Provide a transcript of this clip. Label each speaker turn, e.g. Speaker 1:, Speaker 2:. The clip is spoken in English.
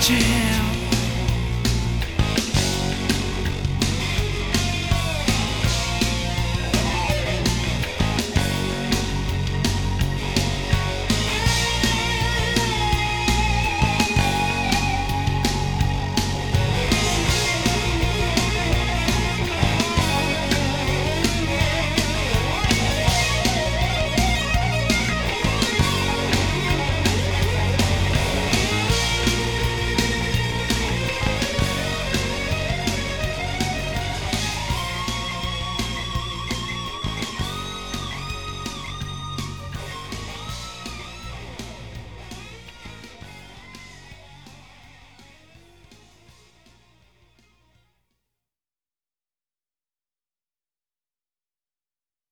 Speaker 1: jam.